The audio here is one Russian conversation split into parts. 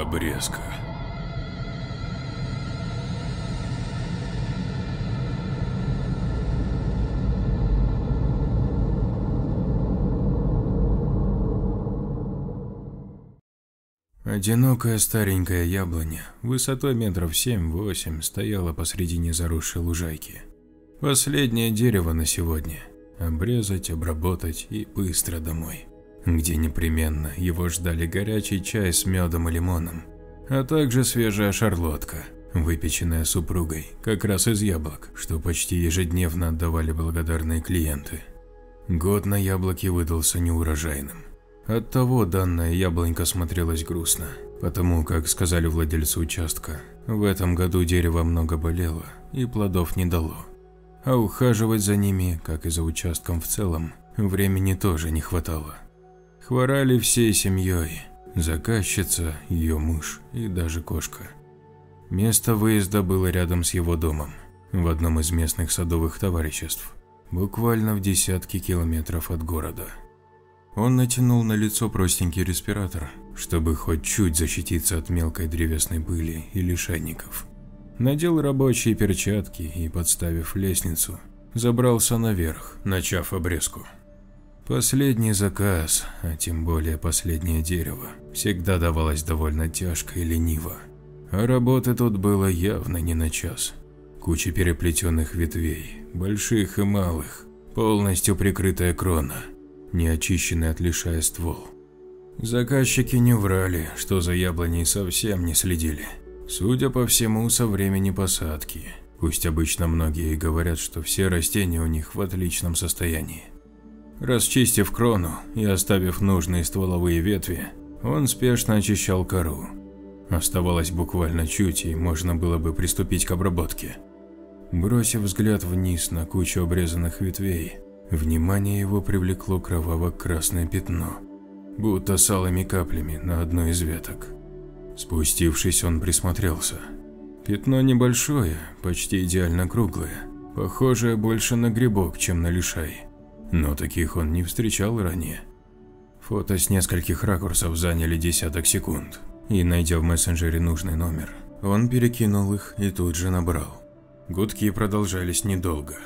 Обрезка. Одинокая старенькая яблоня, высотой метров семь-восемь, стояла посредине заросшей лужайки. Последнее дерево на сегодня. Обрезать, обработать и быстро домой. Где непременно его ждали горячий чай с медом и лимоном, а также свежая шарлотка, выпеченная супругой, как раз из яблок, что почти ежедневно отдавали благодарные клиенты. Год на яблоке выдался неурожайным. Оттого данная яблонька смотрелась грустно, потому как сказали владельцы участка, в этом году дерево много болело и плодов не дало. А ухаживать за ними, как и за участком в целом, времени тоже не хватало. Хворали всей семьей, заказчица, ее муж и даже кошка. Место выезда было рядом с его домом, в одном из местных садовых товариществ, буквально в десятки километров от города. Он натянул на лицо простенький респиратор, чтобы хоть чуть защититься от мелкой древесной пыли и лишайников. Надел рабочие перчатки и, подставив лестницу, забрался наверх, начав обрезку. Последний заказ, а тем более последнее дерево, всегда давалось довольно тяжко и лениво. А работы тут было явно не на час. Куча переплетенных ветвей, больших и малых, полностью прикрытая крона – неочищенный от лишая ствол. Заказчики не врали, что за яблоней совсем не следили. Судя по всему, со времени посадки. Пусть обычно многие говорят, что все растения у них в отличном состоянии. Расчистив крону и оставив нужные стволовые ветви, он спешно очищал кору. Оставалось буквально чуть, и можно было бы приступить к обработке. Бросив взгляд вниз на кучу обрезанных ветвей, Внимание его привлекло кроваво-красное пятно, будто с алыми каплями на одной из веток. Спустившись, он присмотрелся. Пятно небольшое, почти идеально круглое, похожее больше на грибок, чем на лишай. Но таких он не встречал ранее. Фото с нескольких ракурсов заняли десяток секунд, и, найдя в мессенджере нужный номер, он перекинул их и тут же набрал. Гудки продолжались недолго.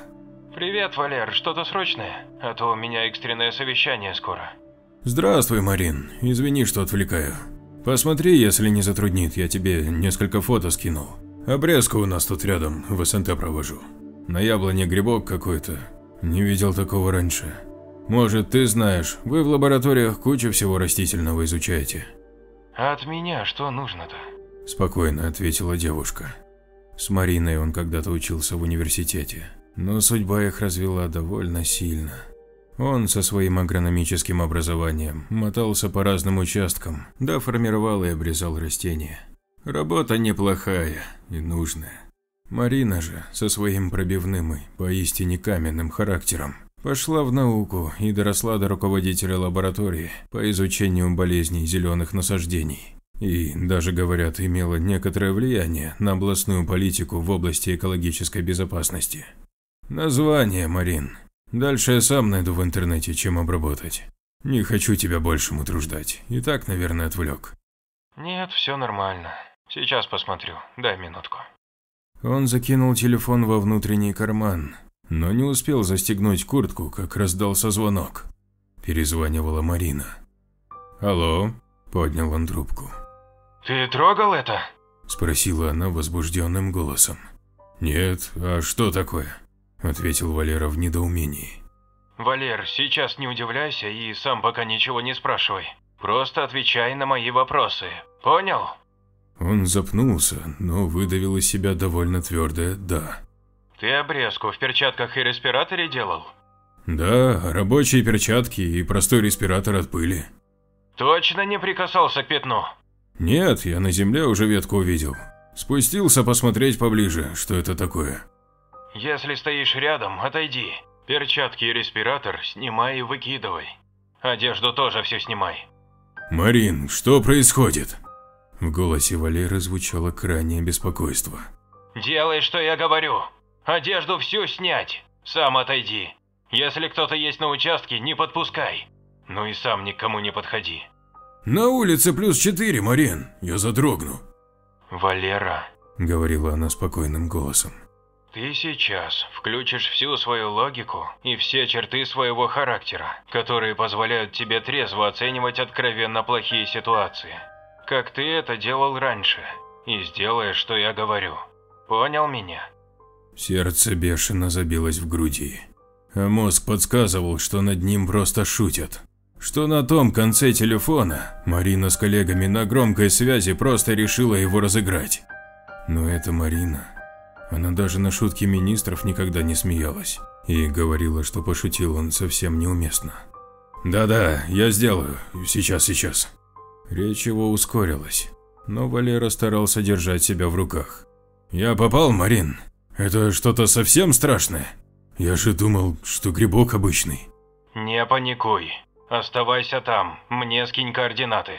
Привет, Валер, что-то срочное? А то у меня экстренное совещание скоро. Здравствуй, Марин. Извини, что отвлекаю. Посмотри, если не затруднит, я тебе несколько фото скинул. Обрезку у нас тут рядом, в СНТ провожу. На яблоне грибок какой-то. Не видел такого раньше. Может, ты знаешь, вы в лабораториях кучу всего растительного изучаете. А от меня что нужно-то? Спокойно ответила девушка. С Мариной он когда-то учился в университете. Но судьба их развела довольно сильно. Он со своим агрономическим образованием мотался по разным участкам, да формировал и обрезал растения. Работа неплохая и нужная. Марина же со своим пробивным и поистине каменным характером пошла в науку и доросла до руководителя лаборатории по изучению болезней зеленых насаждений. И даже, говорят, имела некоторое влияние на областную политику в области экологической безопасности. Название, Марин. Дальше я сам найду в интернете, чем обработать. Не хочу тебя больше утруждать. И так, наверное, отвлек. Нет, все нормально. Сейчас посмотрю. Дай минутку. Он закинул телефон во внутренний карман, но не успел застегнуть куртку, как раздался звонок. Перезванивала Марина. «Алло?» – поднял он трубку. «Ты трогал это?» – спросила она возбужденным голосом. «Нет, а что такое?» – ответил Валера в недоумении. «Валер, сейчас не удивляйся и сам пока ничего не спрашивай. Просто отвечай на мои вопросы. Понял?» Он запнулся, но выдавил из себя довольно твердое «да». «Ты обрезку в перчатках и респираторе делал?» «Да, рабочие перчатки и простой респиратор от пыли». «Точно не прикасался к пятну?» «Нет, я на земле уже ветку увидел. Спустился посмотреть поближе, что это такое». Если стоишь рядом, отойди. Перчатки и респиратор снимай и выкидывай. Одежду тоже все снимай. Марин, что происходит? В голосе Валеры звучало крайнее беспокойство. Делай, что я говорю. Одежду всю снять. Сам отойди. Если кто-то есть на участке, не подпускай. Ну и сам никому не подходи. На улице плюс четыре, Марин, я задрогну. Валера, говорила она спокойным голосом. Ты сейчас включишь всю свою логику и все черты своего характера, которые позволяют тебе трезво оценивать откровенно плохие ситуации. Как ты это делал раньше. И сделаешь, что я говорю. Понял меня? Сердце бешено забилось в груди, а мозг подсказывал, что над ним просто шутят. Что на том конце телефона Марина с коллегами на громкой связи просто решила его разыграть. Но это Марина она даже на шутки министров никогда не смеялась и говорила, что пошутил он совсем неуместно. «Да-да, я сделаю. Сейчас, сейчас». Речь его ускорилась, но Валера старался держать себя в руках. «Я попал, Марин? Это что-то совсем страшное? Я же думал, что грибок обычный». «Не паникуй. Оставайся там, мне скинь координаты.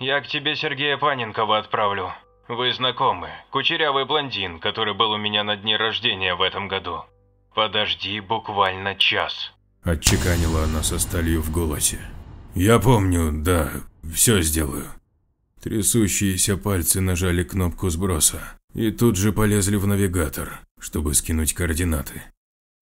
Я к тебе Сергея Паненкова отправлю. Вы знакомы, кучерявый блондин, который был у меня на дне рождения в этом году. Подожди буквально час. Отчеканила она со сталью в голосе. Я помню, да, все сделаю. Трясущиеся пальцы нажали кнопку сброса и тут же полезли в навигатор, чтобы скинуть координаты.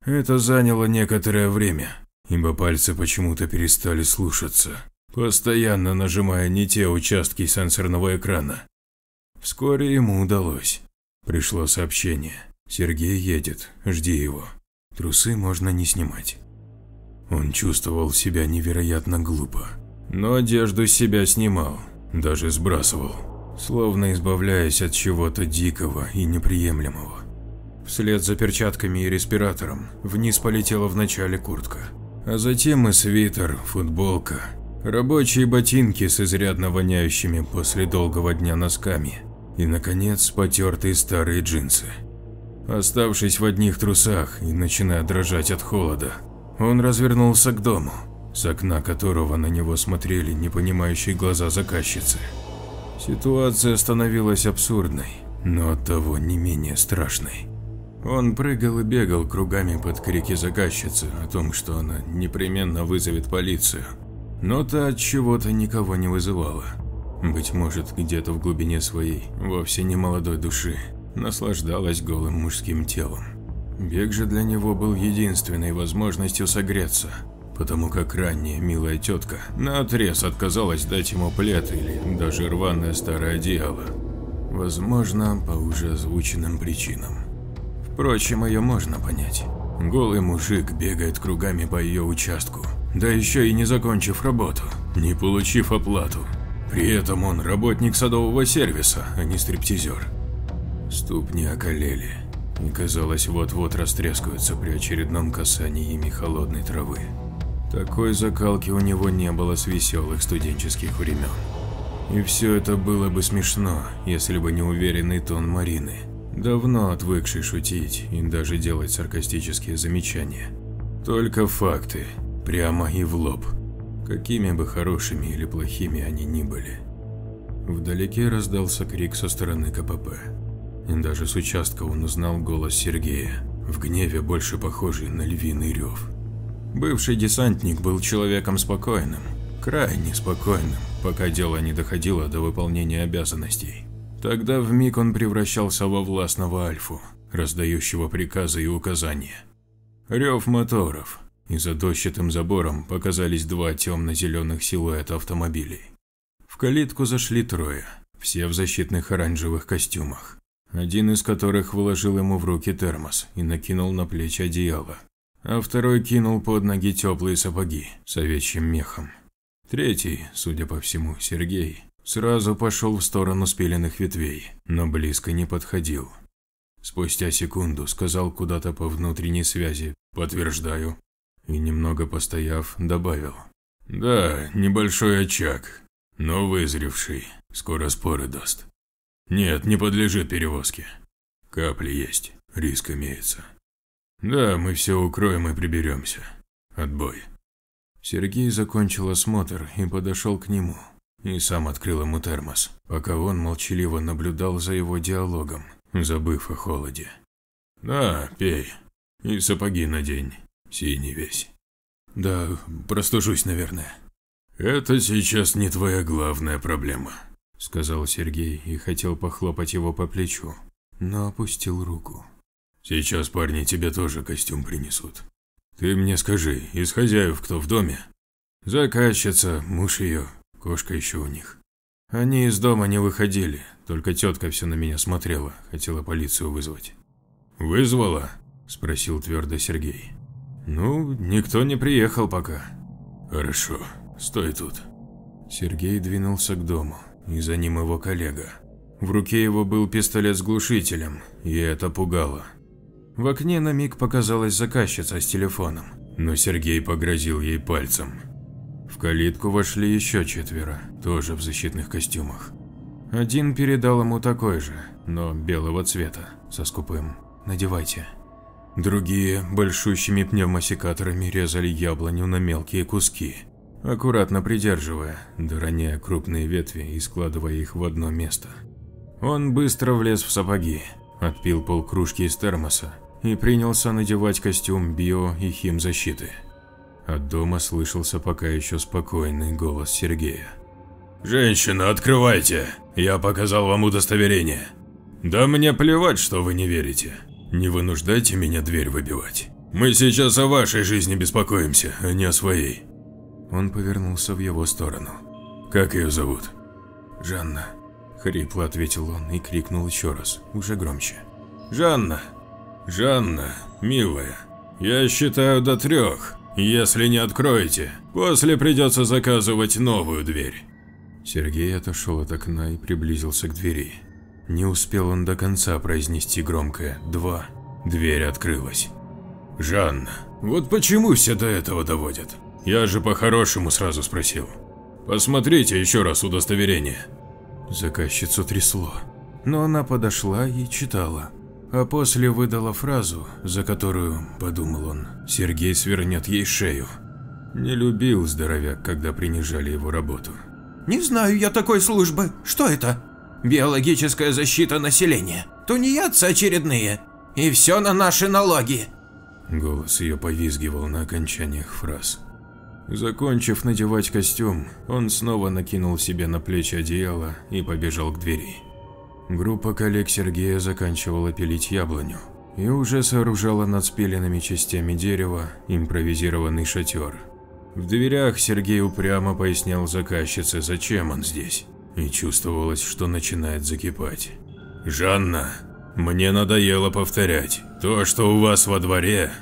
Это заняло некоторое время, ибо пальцы почему-то перестали слушаться, постоянно нажимая не те участки сенсорного экрана, Вскоре ему удалось. Пришло сообщение. Сергей едет, жди его. Трусы можно не снимать. Он чувствовал себя невероятно глупо, но одежду себя снимал, даже сбрасывал, словно избавляясь от чего-то дикого и неприемлемого. Вслед за перчатками и респиратором вниз полетела вначале куртка, а затем и свитер, футболка, рабочие ботинки с изрядно воняющими после долгого дня носками и, наконец, потертые старые джинсы. Оставшись в одних трусах и начиная дрожать от холода, он развернулся к дому, с окна которого на него смотрели непонимающие глаза заказчицы. Ситуация становилась абсурдной, но оттого не менее страшной. Он прыгал и бегал кругами под крики заказчицы о том, что она непременно вызовет полицию, но та от чего-то никого не вызывала. Быть может, где-то в глубине своей, вовсе не молодой души, наслаждалась голым мужским телом. Бег же для него был единственной возможностью согреться, потому как ранняя милая тетка наотрез отказалась дать ему плед или даже рваное старое одеяло. Возможно, по уже озвученным причинам. Впрочем, ее можно понять. Голый мужик бегает кругами по ее участку, да еще и не закончив работу, не получив оплату. При этом он работник садового сервиса, а не стриптизер. Ступни околели и, казалось, вот-вот растрескаются при очередном касании ими холодной травы. Такой закалки у него не было с веселых студенческих времен. И все это было бы смешно, если бы не уверенный тон Марины, давно отвыкший шутить и даже делать саркастические замечания. Только факты, прямо и в лоб – какими бы хорошими или плохими они ни были. Вдалеке раздался крик со стороны КПП. И даже с участка он узнал голос Сергея, в гневе больше похожий на львиный рев. Бывший десантник был человеком спокойным, крайне спокойным, пока дело не доходило до выполнения обязанностей. Тогда в миг он превращался во властного альфу, раздающего приказы и указания. Рев моторов, и за дощатым забором показались два темно-зеленых силуэта автомобилей. В калитку зашли трое, все в защитных оранжевых костюмах, один из которых вложил ему в руки термос и накинул на плечи одеяло, а второй кинул под ноги теплые сапоги с овечьим мехом. Третий, судя по всему, Сергей, сразу пошел в сторону спиленных ветвей, но близко не подходил. Спустя секунду сказал куда-то по внутренней связи «Подтверждаю» и, немного постояв, добавил. «Да, небольшой очаг, но вызревший, скоро споры даст. Нет, не подлежит перевозке. Капли есть, риск имеется. Да, мы все укроем и приберемся. Отбой». Сергей закончил осмотр и подошел к нему, и сам открыл ему термос, пока он молчаливо наблюдал за его диалогом, забыв о холоде. «Да, пей, и сапоги надень, Синий весь. Да, простужусь, наверное. «Это сейчас не твоя главная проблема», – сказал Сергей и хотел похлопать его по плечу, но опустил руку. «Сейчас парни тебе тоже костюм принесут. Ты мне скажи, из хозяев кто в доме?» «Заказчица, муж ее, кошка еще у них. Они из дома не выходили, только тетка все на меня смотрела, хотела полицию вызвать». «Вызвала?» – спросил твердо Сергей. «Ну, никто не приехал пока». «Хорошо, стой тут». Сергей двинулся к дому, и за ним его коллега. В руке его был пистолет с глушителем, и это пугало. В окне на миг показалась заказчица с телефоном, но Сергей погрозил ей пальцем. В калитку вошли еще четверо, тоже в защитных костюмах. Один передал ему такой же, но белого цвета, со скупым «надевайте». Другие большущими пневмосекаторами резали яблоню на мелкие куски, аккуратно придерживая, дороняя крупные ветви и складывая их в одно место. Он быстро влез в сапоги, отпил полкружки из термоса и принялся надевать костюм био и химзащиты. От дома слышался пока еще спокойный голос Сергея. «Женщина, открывайте! Я показал вам удостоверение!» «Да мне плевать, что вы не верите. Не вынуждайте меня дверь выбивать. Мы сейчас о вашей жизни беспокоимся, а не о своей. Он повернулся в его сторону. Как ее зовут? Жанна. Хрипло ответил он и крикнул еще раз, уже громче. Жанна! Жанна, милая, я считаю до трех. Если не откроете, после придется заказывать новую дверь. Сергей отошел от окна и приблизился к двери. Не успел он до конца произнести громкое «два». Дверь открылась. «Жанна, вот почему все до этого доводят? Я же по-хорошему сразу спросил. Посмотрите еще раз удостоверение». Заказчицу трясло, но она подошла и читала. А после выдала фразу, за которую, подумал он, Сергей свернет ей шею. Не любил здоровяк, когда принижали его работу. «Не знаю я такой службы. Что это?» биологическая защита населения, тунеядцы очередные, и все на наши налоги. Голос ее повизгивал на окончаниях фраз. Закончив надевать костюм, он снова накинул себе на плечи одеяло и побежал к двери. Группа коллег Сергея заканчивала пилить яблоню и уже сооружала над спиленными частями дерева импровизированный шатер. В дверях Сергей упрямо пояснял заказчице, зачем он здесь и чувствовалось, что начинает закипать. «Жанна, мне надоело повторять. То, что у вас во дворе...»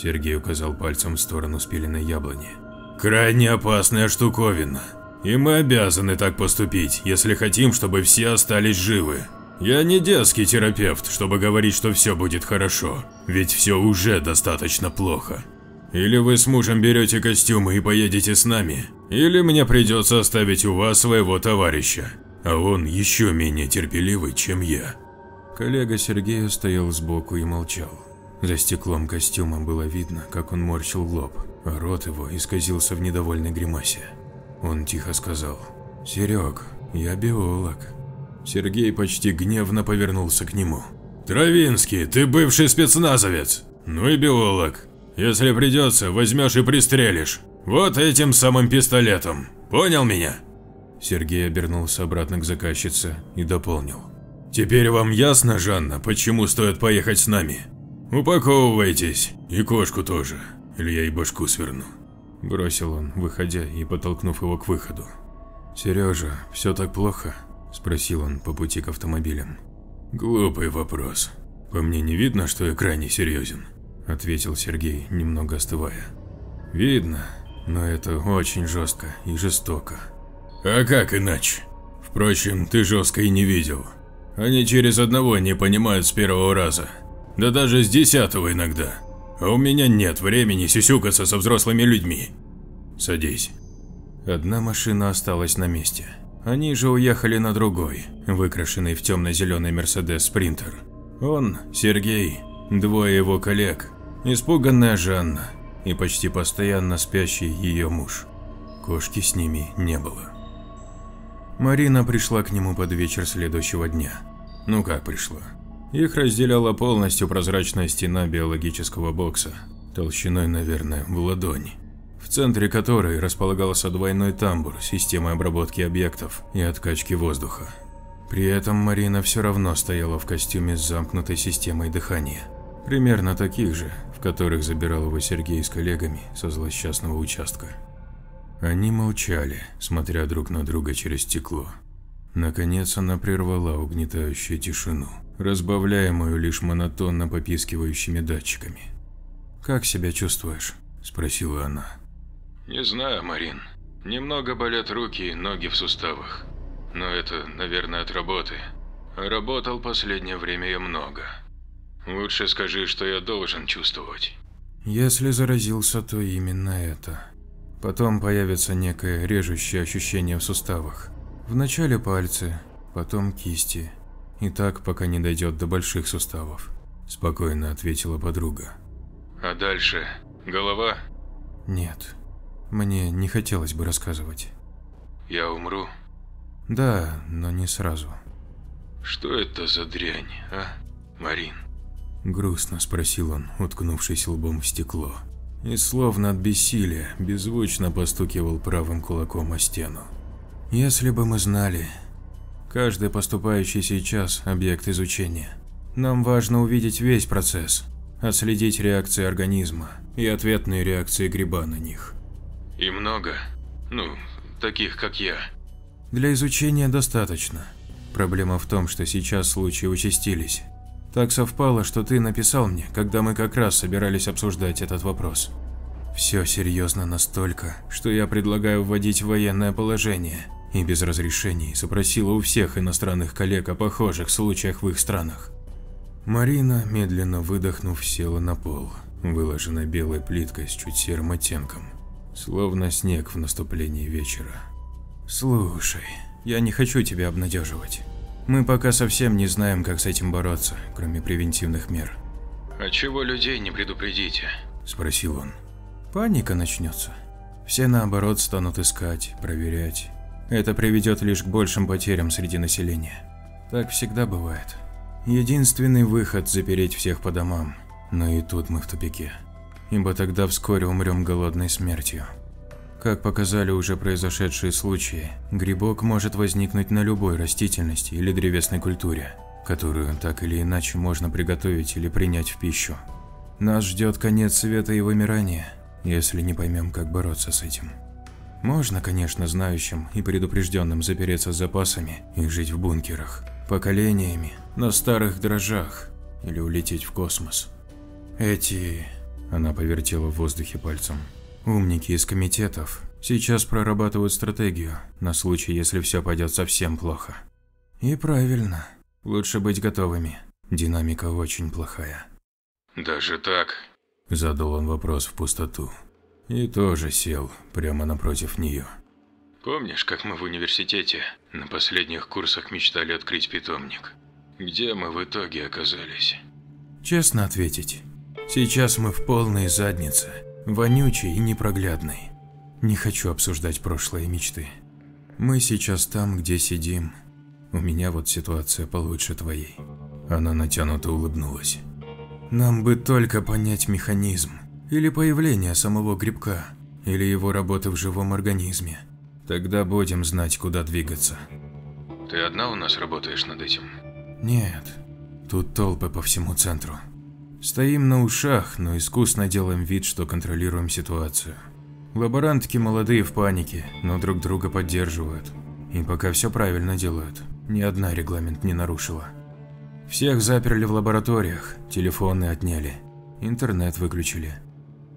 Сергей указал пальцем в сторону спиленной яблони. «Крайне опасная штуковина. И мы обязаны так поступить, если хотим, чтобы все остались живы. Я не детский терапевт, чтобы говорить, что все будет хорошо, ведь все уже достаточно плохо. Или вы с мужем берете костюмы и поедете с нами, или мне придется оставить у вас своего товарища, а он еще менее терпеливый, чем я. Коллега Сергея стоял сбоку и молчал. За стеклом костюма было видно, как он морщил лоб, а рот его исказился в недовольной гримасе. Он тихо сказал «Серег, я биолог». Сергей почти гневно повернулся к нему. «Травинский, ты бывший спецназовец, ну и биолог. Если придется, возьмешь и пристрелишь. Вот этим самым пистолетом. Понял меня? Сергей обернулся обратно к заказчице и дополнил. Теперь вам ясно, Жанна, почему стоит поехать с нами? Упаковывайтесь, и кошку тоже, или я и башку сверну. Бросил он, выходя и подтолкнув его к выходу. «Сережа, все так плохо?» – спросил он по пути к автомобилям. «Глупый вопрос. По мне не видно, что я крайне серьезен», – ответил Сергей, немного остывая. «Видно, но это очень жестко и жестоко. А как иначе? Впрочем, ты жестко и не видел. Они через одного не понимают с первого раза. Да даже с десятого иногда. А у меня нет времени сюсюкаться со взрослыми людьми. Садись. Одна машина осталась на месте. Они же уехали на другой, выкрашенный в темно-зеленый Мерседес Спринтер. Он, Сергей, двое его коллег, испуганная Жанна и почти постоянно спящий ее муж. Кошки с ними не было. Марина пришла к нему под вечер следующего дня. Ну как пришла? Их разделяла полностью прозрачная стена биологического бокса, толщиной, наверное, в ладонь. В центре которой располагался двойной тамбур с системой обработки объектов и откачки воздуха. При этом Марина все равно стояла в костюме с замкнутой системой дыхания, примерно таких же, в которых забирал его Сергей с коллегами со злосчастного участка. Они молчали, смотря друг на друга через стекло. Наконец она прервала угнетающую тишину, разбавляемую лишь монотонно попискивающими датчиками. «Как себя чувствуешь?» – спросила она. Не знаю, Марин. Немного болят руки и ноги в суставах. Но это, наверное, от работы. Работал последнее время я много. Лучше скажи, что я должен чувствовать. Если заразился, то именно это. Потом появится некое режущее ощущение в суставах. Вначале пальцы, потом кисти. И так, пока не дойдет до больших суставов. Спокойно ответила подруга. А дальше? Голова? Нет. Мне не хотелось бы рассказывать. Я умру? Да, но не сразу. Что это за дрянь, а, Марин? Грустно спросил он, уткнувшись лбом в стекло. И словно от бессилия беззвучно постукивал правым кулаком о стену. Если бы мы знали, каждый поступающий сейчас объект изучения. Нам важно увидеть весь процесс, отследить реакции организма и ответные реакции гриба на них. И много? Ну, таких как я. Для изучения достаточно. Проблема в том, что сейчас случаи участились. Так совпало, что ты написал мне, когда мы как раз собирались обсуждать этот вопрос. Все серьезно настолько, что я предлагаю вводить военное положение и без разрешений запросила у всех иностранных коллег о похожих случаях в их странах. Марина, медленно выдохнув, села на пол, выложенной белой плиткой с чуть серым оттенком словно снег в наступлении вечера. Слушай, я не хочу тебя обнадеживать. Мы пока совсем не знаем, как с этим бороться, кроме превентивных мер. А чего людей не предупредите? Спросил он. Паника начнется. Все наоборот станут искать, проверять. Это приведет лишь к большим потерям среди населения. Так всегда бывает. Единственный выход – запереть всех по домам. Но и тут мы в тупике ибо тогда вскоре умрем голодной смертью. Как показали уже произошедшие случаи, грибок может возникнуть на любой растительности или древесной культуре, которую так или иначе можно приготовить или принять в пищу. Нас ждет конец света и вымирание, если не поймем, как бороться с этим. Можно, конечно, знающим и предупрежденным запереться с запасами и жить в бункерах, поколениями, на старых дрожжах или улететь в космос. Эти она повертела в воздухе пальцем. Умники из комитетов сейчас прорабатывают стратегию на случай, если все пойдет совсем плохо. И правильно. Лучше быть готовыми. Динамика очень плохая. Даже так? Задал он вопрос в пустоту. И тоже сел прямо напротив нее. Помнишь, как мы в университете на последних курсах мечтали открыть питомник? Где мы в итоге оказались? Честно ответить, Сейчас мы в полной заднице, вонючей и непроглядной. Не хочу обсуждать прошлые мечты. Мы сейчас там, где сидим. У меня вот ситуация получше твоей. Она натянуто улыбнулась. Нам бы только понять механизм, или появление самого грибка, или его работы в живом организме. Тогда будем знать, куда двигаться. Ты одна у нас работаешь над этим? Нет, тут толпы по всему центру. Стоим на ушах, но искусно делаем вид, что контролируем ситуацию. Лаборантки молодые в панике, но друг друга поддерживают. И пока все правильно делают, ни одна регламент не нарушила. Всех заперли в лабораториях, телефоны отняли, интернет выключили.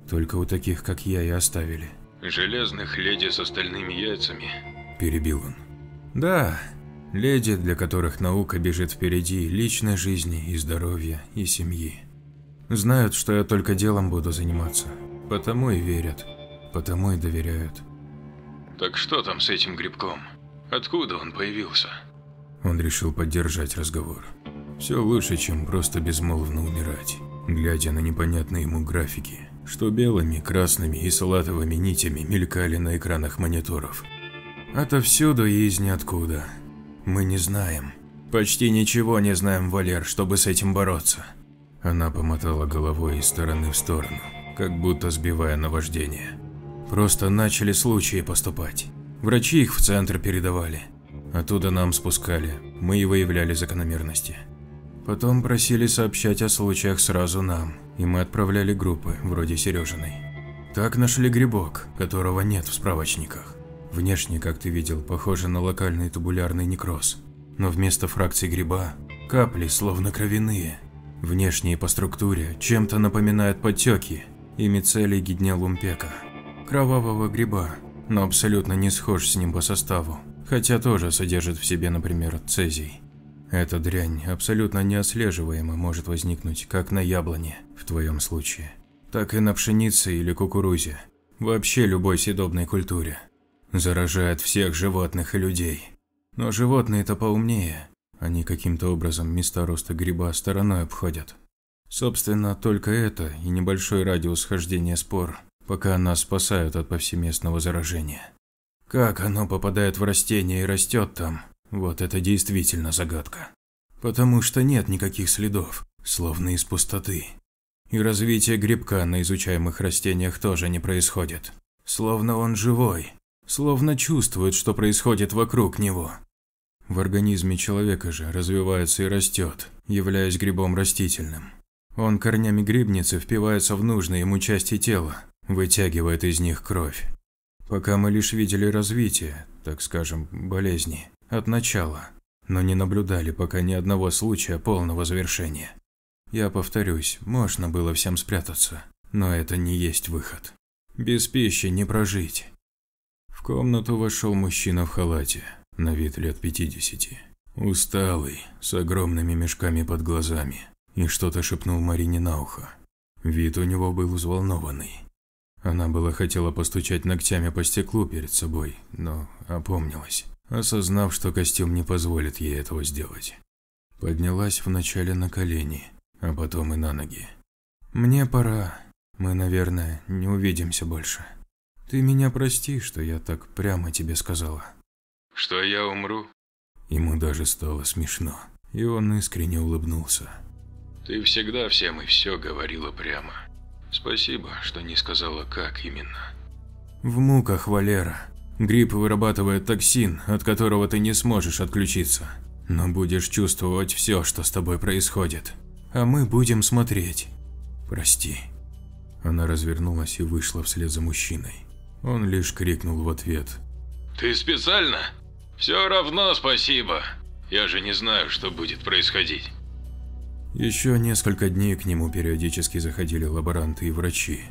Только у таких, как я, и оставили. «Железных леди с остальными яйцами?» – перебил он. «Да, леди, для которых наука бежит впереди личной жизни и здоровья и семьи. Знают, что я только делом буду заниматься. Потому и верят. Потому и доверяют. Так что там с этим грибком? Откуда он появился? Он решил поддержать разговор. Все лучше, чем просто безмолвно умирать, глядя на непонятные ему графики, что белыми, красными и салатовыми нитями мелькали на экранах мониторов. Отовсюду и из ниоткуда. Мы не знаем. Почти ничего не знаем, Валер, чтобы с этим бороться. Она помотала головой из стороны в сторону, как будто сбивая наваждение. Просто начали случаи поступать. Врачи их в центр передавали. Оттуда нам спускали, мы и выявляли закономерности. Потом просили сообщать о случаях сразу нам, и мы отправляли группы, вроде Сережиной. Так нашли грибок, которого нет в справочниках. Внешне, как ты видел, похоже на локальный тубулярный некроз. Но вместо фракций гриба – капли, словно кровяные. Внешне и по структуре чем-то напоминают подтеки и мицелий гиднелумпека – кровавого гриба, но абсолютно не схож с ним по составу, хотя тоже содержит в себе, например, цезий. Эта дрянь абсолютно неотслеживаемо может возникнуть как на яблоне, в твоем случае, так и на пшенице или кукурузе, вообще любой съедобной культуре. Заражает всех животных и людей. Но животные-то поумнее, они каким-то образом места роста гриба стороной обходят. Собственно, только это и небольшой радиус хождения спор, пока нас спасают от повсеместного заражения. Как оно попадает в растение и растет там, вот это действительно загадка. Потому что нет никаких следов, словно из пустоты. И развитие грибка на изучаемых растениях тоже не происходит. Словно он живой, словно чувствует, что происходит вокруг него. В организме человека же развивается и растет, являясь грибом растительным. Он корнями грибницы впивается в нужные ему части тела, вытягивает из них кровь. Пока мы лишь видели развитие, так скажем, болезни, от начала, но не наблюдали пока ни одного случая полного завершения. Я повторюсь, можно было всем спрятаться, но это не есть выход. Без пищи не прожить. В комнату вошел мужчина в халате, на вид лет 50. Усталый, с огромными мешками под глазами, и что-то шепнул Марине на ухо. Вид у него был взволнованный. Она была хотела постучать ногтями по стеклу перед собой, но опомнилась осознав, что костюм не позволит ей этого сделать. Поднялась вначале на колени, а потом и на ноги. «Мне пора. Мы, наверное, не увидимся больше. Ты меня прости, что я так прямо тебе сказала». «Что я умру?» Ему даже стало смешно, и он искренне улыбнулся. «Ты всегда всем и все говорила прямо. Спасибо, что не сказала, как именно». «В муках, Валера. Гриб вырабатывает токсин, от которого ты не сможешь отключиться. Но будешь чувствовать все, что с тобой происходит. А мы будем смотреть. Прости. Она развернулась и вышла вслед за мужчиной. Он лишь крикнул в ответ. Ты специально? Все равно спасибо. Я же не знаю, что будет происходить. Еще несколько дней к нему периодически заходили лаборанты и врачи,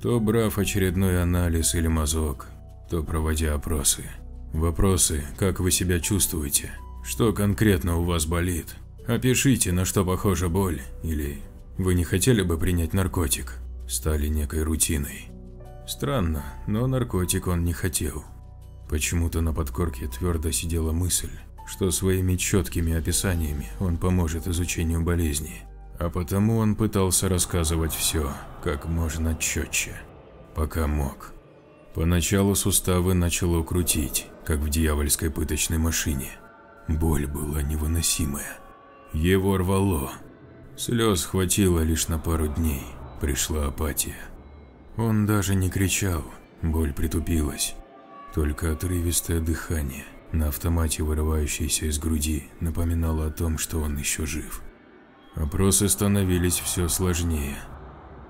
то брав очередной анализ или мазок, то проводя опросы. Вопросы, как вы себя чувствуете, что конкретно у вас болит, опишите, на что похожа боль, или вы не хотели бы принять наркотик, стали некой рутиной. Странно, но наркотик он не хотел. Почему-то на подкорке твердо сидела мысль, что своими четкими описаниями он поможет изучению болезни, а потому он пытался рассказывать все как можно четче, пока мог. Поначалу суставы начало крутить, как в дьявольской пыточной машине. Боль была невыносимая. Его рвало. Слез хватило лишь на пару дней. Пришла апатия. Он даже не кричал, боль притупилась. Только отрывистое дыхание, на автомате вырывающееся из груди, напоминало о том, что он еще жив. Опросы становились все сложнее.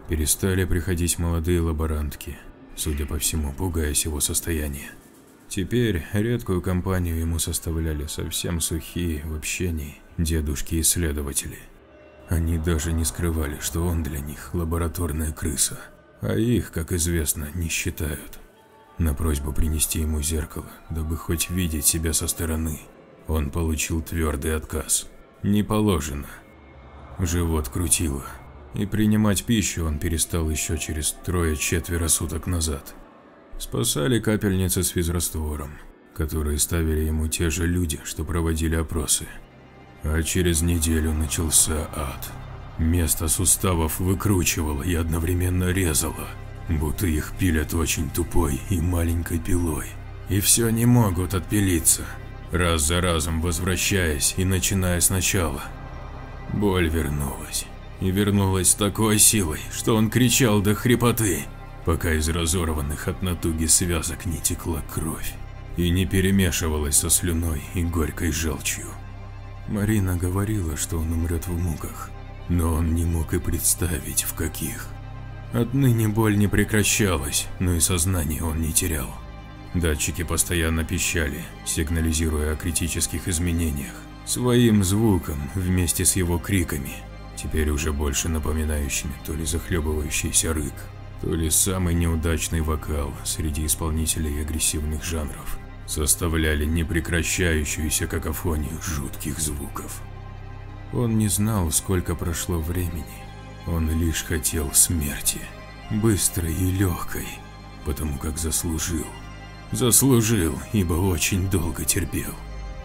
Перестали приходить молодые лаборантки, судя по всему, пугаясь его состояния. Теперь редкую компанию ему составляли совсем сухие в общении дедушки-исследователи. Они даже не скрывали, что он для них лабораторная крыса, а их, как известно, не считают. На просьбу принести ему зеркало, дабы хоть видеть себя со стороны, он получил твердый отказ. Не положено. Живот крутило, и принимать пищу он перестал еще через трое-четверо суток назад. Спасали капельницы с физраствором, которые ставили ему те же люди, что проводили опросы. А через неделю начался ад. Место суставов выкручивало и одновременно резало, будто их пилят очень тупой и маленькой пилой. И все не могут отпилиться, раз за разом возвращаясь и начиная сначала. Боль вернулась и вернулась с такой силой, что он кричал до хрипоты. пока из разорванных от натуги связок не текла кровь и не перемешивалась со слюной и горькой желчью. Марина говорила, что он умрет в муках, но он не мог и представить, в каких. Отныне боль не прекращалась, но и сознание он не терял. Датчики постоянно пищали, сигнализируя о критических изменениях, своим звуком вместе с его криками, теперь уже больше напоминающими то ли захлебывающийся рык, то ли самый неудачный вокал среди исполнителей агрессивных жанров, составляли непрекращающуюся какофонию жутких звуков. Он не знал, сколько прошло времени, он лишь хотел смерти, быстрой и легкой, потому как заслужил. Заслужил, ибо очень долго терпел.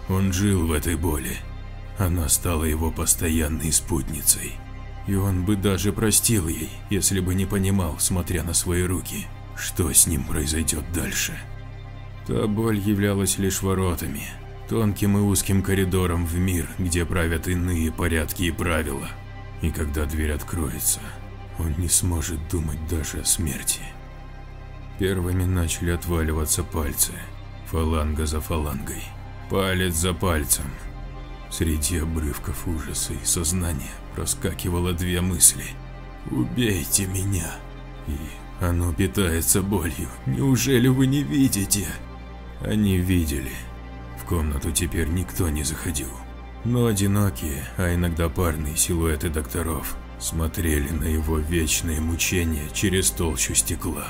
Он жил в этой боли. Она стала его постоянной спутницей. И он бы даже простил ей, если бы не понимал, смотря на свои руки, что с ним произойдет дальше. Та боль являлась лишь воротами, тонким и узким коридором в мир, где правят иные порядки и правила. И когда дверь откроется, он не сможет думать даже о смерти. Первыми начали отваливаться пальцы, фаланга за фалангой, палец за пальцем. Среди обрывков ужаса и сознания проскакивало две мысли. «Убейте меня!» И «Оно питается болью, неужели вы не видите?» Они видели. В комнату теперь никто не заходил. Но одинокие, а иногда парные силуэты докторов смотрели на его вечные мучения через толщу стекла.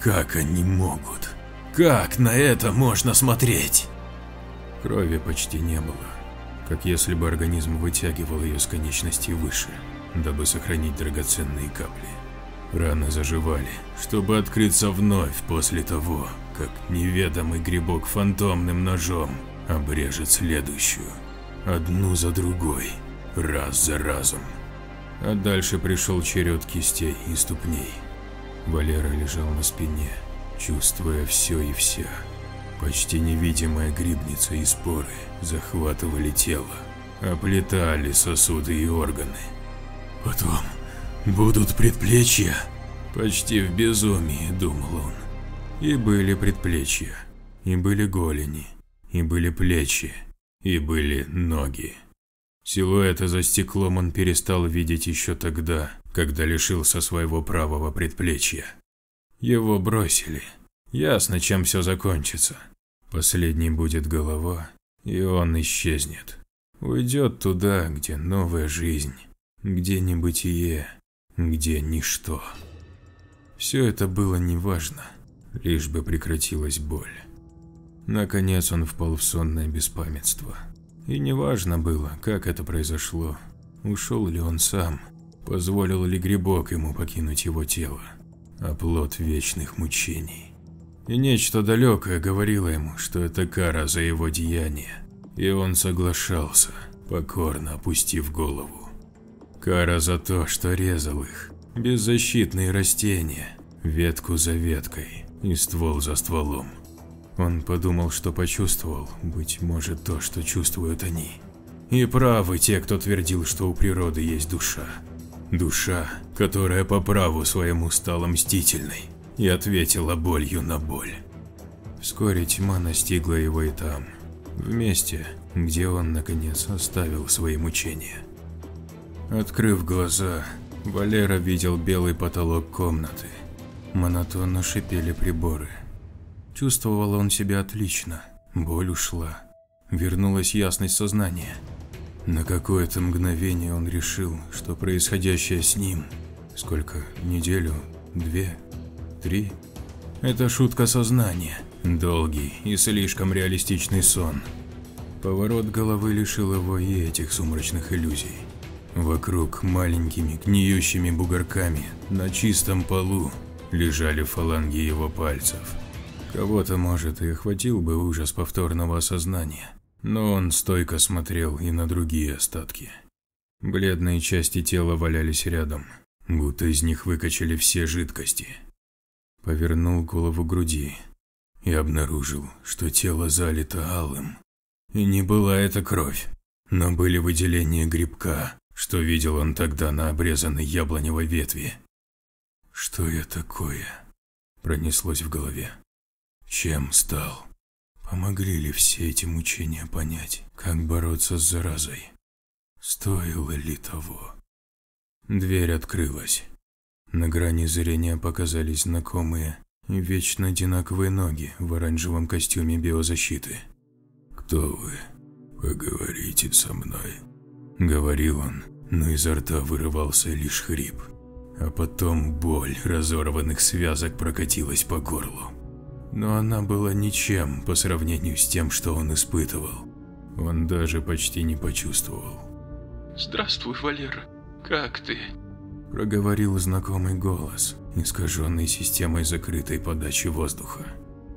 Как они могут? Как на это можно смотреть? Крови почти не было, как если бы организм вытягивал ее с конечностей выше, дабы сохранить драгоценные капли. Раны заживали, чтобы открыться вновь после того, как неведомый грибок фантомным ножом обрежет следующую, одну за другой, раз за разом. А дальше пришел черед кистей и ступней. Валера лежал на спине, чувствуя все и вся. Почти невидимая грибница и споры захватывали тело, оплетали сосуды и органы. Потом будут предплечья. Почти в безумии, думал он. И были предплечья, и были голени, и были плечи, и были ноги. Силуэты за стеклом он перестал видеть еще тогда, когда лишился своего правого предплечья. Его бросили. Ясно, чем все закончится. Последней будет голова, и он исчезнет. Уйдет туда, где новая жизнь, где небытие, где ничто. Все это было неважно, лишь бы прекратилась боль. Наконец он впал в сонное беспамятство. И неважно было, как это произошло, ушел ли он сам, позволил ли грибок ему покинуть его тело, оплот вечных мучений. И нечто далекое говорило ему, что это кара за его деяние, и он соглашался, покорно опустив голову. Кара за то, что резал их, беззащитные растения, ветку за веткой и ствол за стволом. Он подумал, что почувствовал, быть может, то, что чувствуют они. И правы те, кто твердил, что у природы есть душа. Душа, которая по праву своему стала мстительной и ответила болью на боль. Вскоре тьма настигла его и там, в месте, где он, наконец, оставил свои мучения. Открыв глаза, Валера видел белый потолок комнаты. Монотонно шипели приборы – Чувствовал он себя отлично, боль ушла, вернулась ясность сознания. На какое-то мгновение он решил, что происходящее с ним, сколько, неделю, две, три, это шутка сознания, долгий и слишком реалистичный сон. Поворот головы лишил его и этих сумрачных иллюзий. Вокруг маленькими гниющими бугорками на чистом полу лежали фаланги его пальцев – Кого-то, может, и охватил бы ужас повторного осознания, но он стойко смотрел и на другие остатки. Бледные части тела валялись рядом, будто из них выкачали все жидкости. Повернул голову к груди и обнаружил, что тело залито алым. И не была это кровь, но были выделения грибка, что видел он тогда на обрезанной яблоневой ветви. Что я такое? Пронеслось в голове. Чем стал? Помогли ли все эти мучения понять, как бороться с заразой? Стоило ли того? Дверь открылась. На грани зрения показались знакомые вечно одинаковые ноги в оранжевом костюме биозащиты. «Кто вы? Поговорите со мной», — говорил он, но изо рта вырывался лишь хрип. А потом боль разорванных связок прокатилась по горлу но она была ничем по сравнению с тем, что он испытывал. Он даже почти не почувствовал. «Здравствуй, Валера. Как ты?» Проговорил знакомый голос, искаженный системой закрытой подачи воздуха.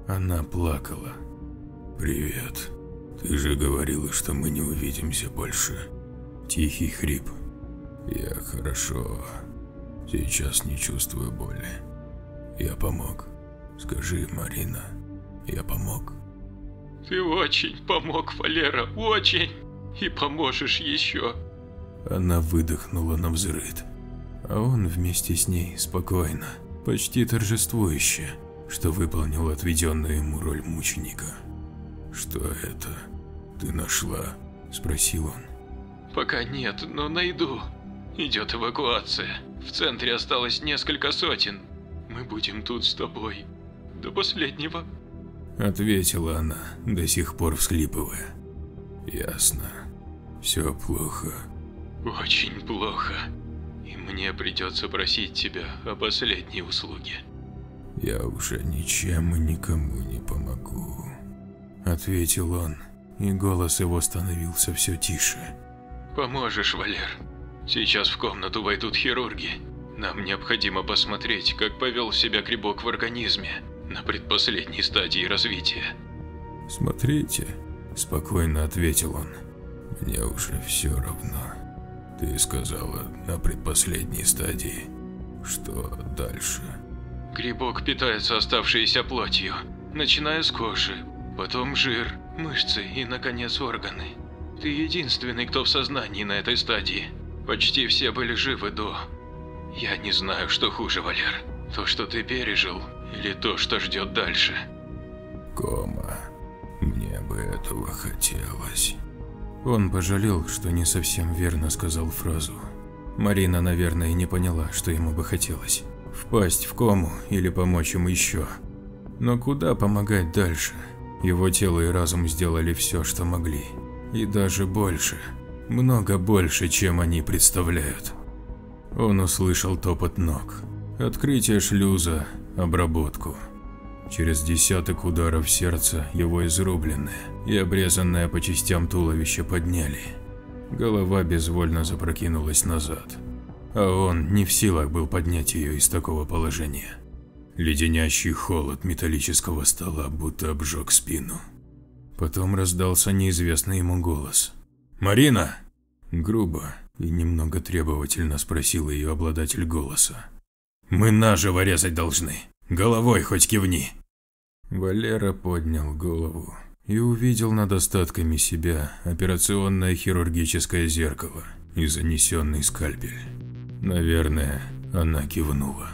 Она плакала. «Привет. Ты же говорила, что мы не увидимся больше». Тихий хрип. «Я хорошо. Сейчас не чувствую боли. Я помог». Скажи, Марина, я помог. Ты очень помог, Валера, очень. И поможешь еще. Она выдохнула на взрыд. А он вместе с ней спокойно, почти торжествующе, что выполнил отведенную ему роль мученика. «Что это? Ты нашла?» – спросил он. «Пока нет, но найду. Идет эвакуация. В центре осталось несколько сотен. Мы будем тут с тобой до последнего. Ответила она, до сих пор всхлипывая. Ясно. Все плохо. Очень плохо. И мне придется просить тебя о последней услуге. Я уже ничем и никому не помогу. Ответил он, и голос его становился все тише. Поможешь, Валер. Сейчас в комнату войдут хирурги. Нам необходимо посмотреть, как повел себя грибок в организме на предпоследней стадии развития. «Смотрите», – спокойно ответил он. «Мне уже все равно. Ты сказала на предпоследней стадии. Что дальше?» Грибок питается оставшейся плотью, начиная с кожи, потом жир, мышцы и, наконец, органы. Ты единственный, кто в сознании на этой стадии. Почти все были живы до. Я не знаю, что хуже, Валер. То, что ты пережил, или то, что ждет дальше? Кома. Мне бы этого хотелось. Он пожалел, что не совсем верно сказал фразу. Марина, наверное, не поняла, что ему бы хотелось. Впасть в кому или помочь ему еще. Но куда помогать дальше? Его тело и разум сделали все, что могли. И даже больше. Много больше, чем они представляют. Он услышал топот ног. Открытие шлюза, обработку. Через десяток ударов сердца его изрубленное и обрезанное по частям туловище подняли. Голова безвольно запрокинулась назад, а он не в силах был поднять ее из такого положения. Леденящий холод металлического стола будто обжег спину. Потом раздался неизвестный ему голос. «Марина!» Грубо и немного требовательно спросил ее обладатель голоса. Мы наживо резать должны. Головой хоть кивни. Валера поднял голову и увидел над остатками себя операционное хирургическое зеркало и занесенный скальпель. Наверное, она кивнула.